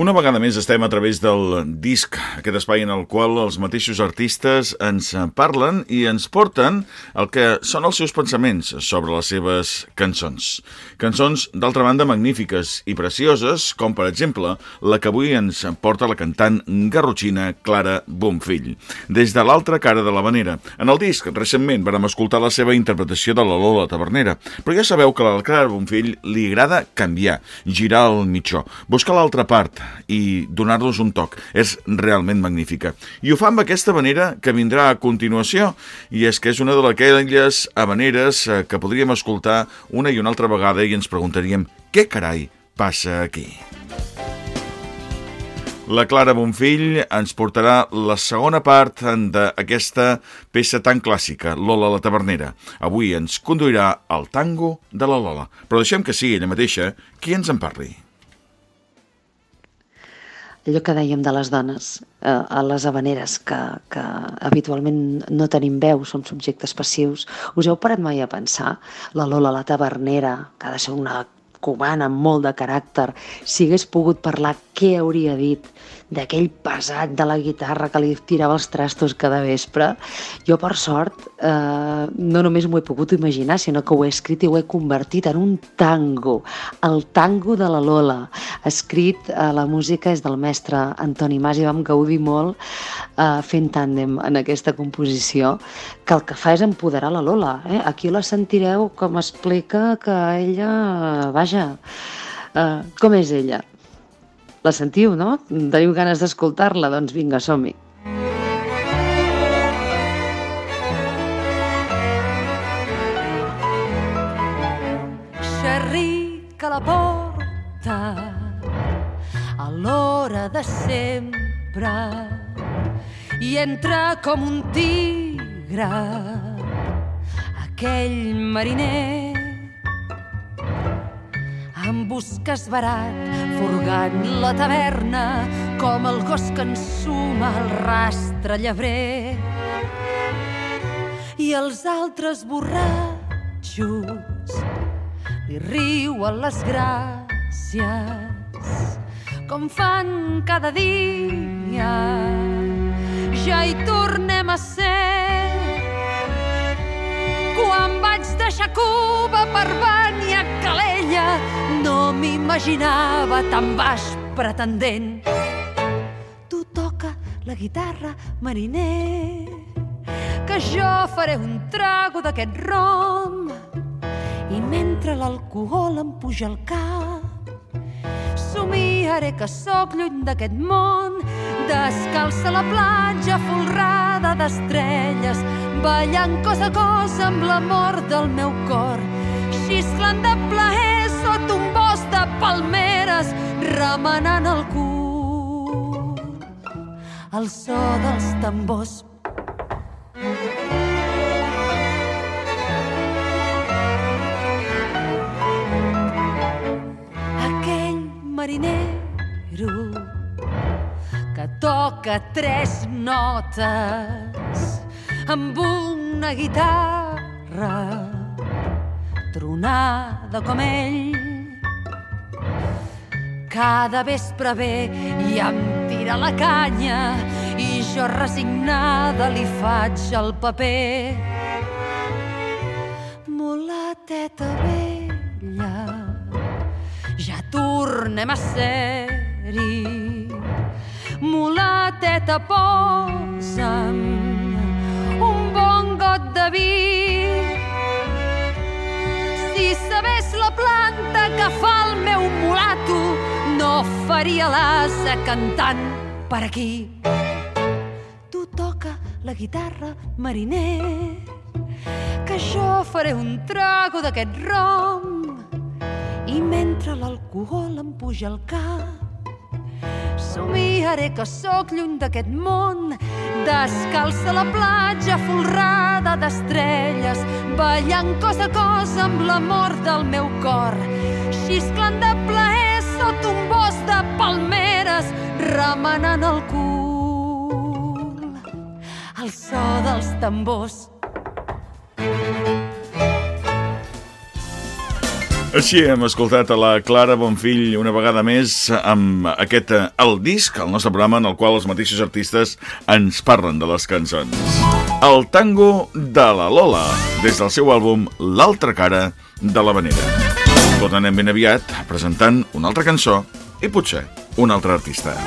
Una vegada més estem a través del disc, aquest espai en el qual els mateixos artistes ens parlen i ens porten el que són els seus pensaments sobre les seves cançons. Cançons, d'altra banda, magnífiques i precioses, com per exemple la que avui ens porta la cantant garrotxina Clara Bonfill. Des de l'altra cara de la vanera. En el disc, recentment, vam escoltar la seva interpretació de la Lola Tavernera, però ja sabeu que a la Clara Bonfill li agrada canviar, girar el mitjó, buscar l'altra part, i donar-los un toc. És realment magnífica. I ho fa amb aquesta manera que vindrà a continuació, i és que és una de aquelles habaneres eh, que podríem escoltar una i una altra vegada i ens preguntaríem què carai passa aquí? La Clara Bonfill ens portarà la segona part d'aquesta peça tan clàssica, Lola la Tavernera. Avui ens conduirà al tango de la Lola. Però deixem que sigui ella mateixa qui ens en parli allò que dèiem de les dones, eh, a les habaneres, que, que habitualment no tenim veu, som subjectes passius. Us heu parat mai a pensar? La Lola, la tavernera, que ha de ser una cubana amb molt de caràcter, si hagués pogut parlar, què hauria dit? d'aquell pesat de la guitarra que li tirava els trastos cada vespre. Jo, per sort, eh, no només m'ho he pogut imaginar, sinó que ho he escrit i ho he convertit en un tango, el tango de la Lola. Escrit, eh, la música és del mestre Antoni Mas i vam gaudir molt eh, fent tàndem en aquesta composició, que el que fa és empoderar la Lola. Eh? Aquí la sentireu com explica que ella, vaja, eh, com és ella? La sentiu, no? Teniu ganes d'escoltar-la? Doncs vinga, som-hi. A l'hora de sempre. I entra com un tigre aquell mariner. Em busques barat, furgant la taverna, com el gos que ensuma el rastre llebrer. I els altres borratxos li riuen les gràcies, com fan cada dia. Ja hi tornem a ser quan vaig deixar Cuba per venir a Calella no m'imaginava tan baix pretendent. Tu toca la guitarra, mariner, que jo faré un trago d'aquest rom i mentre l'alcohol em puja al cap somiaré que sóc lluny d'aquest món descalça la platja folrada d'estrelles ballant cos a cos amb l'amor del meu cor. Xisclant de plaer sota un bosc de palmeres remenant el cul. El so dels tambors toca tres notes amb una guitarra tronada com ell. Cada vespre ve i em tira la canya i jo resignada li faig el paper. Mulateta vella, ja tornem a ser-hi. Mulateta, posa'm un bon got de vi sabés la planta que fa el meu mulato, no faria l'asa cantant per aquí. Tu toca la guitarra, mariner, que jo faré un trago d'aquest rom i mentre l'alcohol em puja al cap Somiaré que sóc lluny d'aquest món, descalça la platja folrada d'estrelles, ballant cos a cos amb l'amor del meu cor, xisclant de plaer sota un bosc de palmeres, remenant el cul. El so dels tambors Així hem escoltat a la Clara Bonfill una vegada més amb aquest eh, El Disc, el nostre programa en el qual els mateixos artistes ens parlen de les cançons. El tango de la Lola, des del seu àlbum L'altra cara de la Vanera. Tornarem ben aviat presentant una altra cançó i potser un altre artista.